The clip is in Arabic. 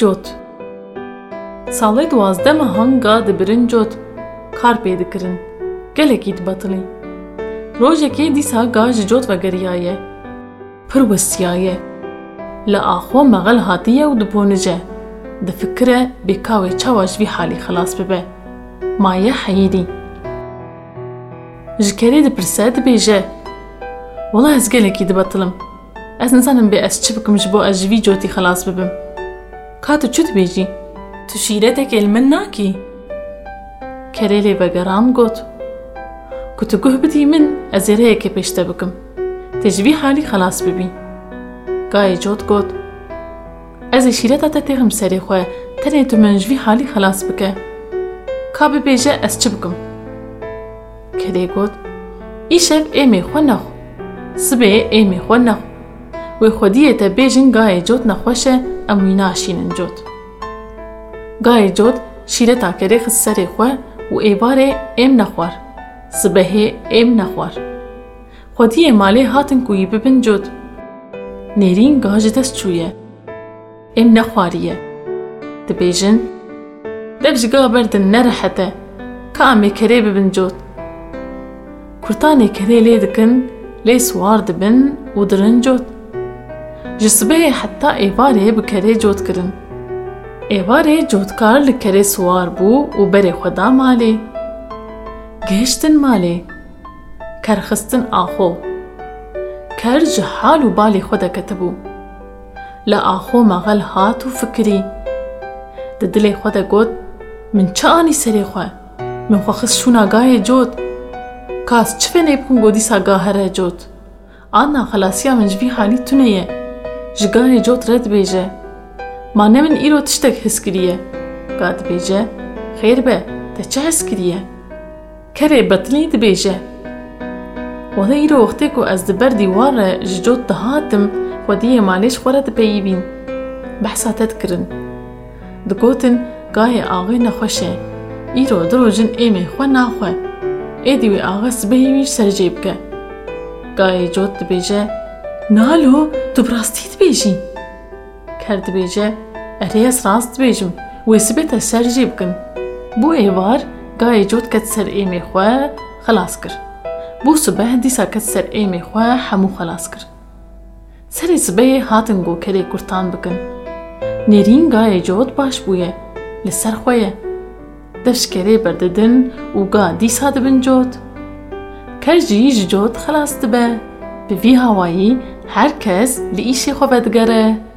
جوت ساڵی دوازدە مەهەنگا دەبرن جۆت کار پێ دەکردن gelekî dibetilî rojekê dîsa ga ji cot vegeriyayê pir westiyaye li axo meqel hatiye û diponice difikire bêkawê çawa ji vî halî xelas bibe maye heyîdî ji kerê dipirse dibêje wala ez gelekî dibetilim ez nizanim کاتو چوت بیجی؟ تو شیره تک علمن ناکی؟ کلیلی بگرام گوت کتو گوه بدی من از ایره که پیشته بکم تجوی حالی خلاص ببی. گای جوت گوت از شیره تا تیغم سری خواه تنی تو من جوی حالی خلاص بکه که بی بیجه از چه بکم؟ کلی گوت ای شب ایمی خواه نخو سبه ایمی خواه نخو وی خودیه تا بیجن گای جوت نخوشه امینا شینن جوت گای جوت شیره تا کری خسر خو و ایبار ام نخور سبه ام نخور خودی مالی هاتن کوی ببن جوت نیرین گاج دست چویه ام نخواریه دبیجن دبج گا بردن نرحتة. کامی کری ببن جوت کرتانی کری لیدکن لی سوار دبن و درن جوت swar bû û berê xwe da malê. Gehiştin malê. Kerxistin axo. Ker ji hal û balê xwe de ketibû. Li axo meqel hat û fikirî. Di dilê xwe de got, min çi anî serê xwe? Min xwe xist şûna gayê cot. Kas çi fenê bikim got dîsa ga here cot. Ana xelasiya min ji vî halî tune ye. Re dibêje. Ma ne min îro tiştek his kiriye. Ka dibêje, xêr be, te çi hes kiriye? Kerê betilî dibêje. Wada îro wextê ku ez di ber dîwar re ji cot dihatim, xwediyê malê ji xwe re dipeyivîn. Behsa te dikirin. Digotin gayê axê nexweş e. Îro dirojin êmê xwe naxwe. Êdî wê axa sibehê wî sercê bike. Gayê cot dibêje, نالو تو براستی تبیجی کرد بیجه اریس راست بیجم و سبت سر جیب کن بو ایوار گای جوت کت سر ایم خواه خلاص کر بو صبح دیسا کت سر ایم خواه حمو خلاص کر سر سبه هاتن گو کری کرتان بکن نیرین گای جوت باش بویه لسر خواه دفش کری برددن و گا دیسا دبن جوت کجی جوت خلاص دبه vî hawayî her kes li îşê xwe vedigere.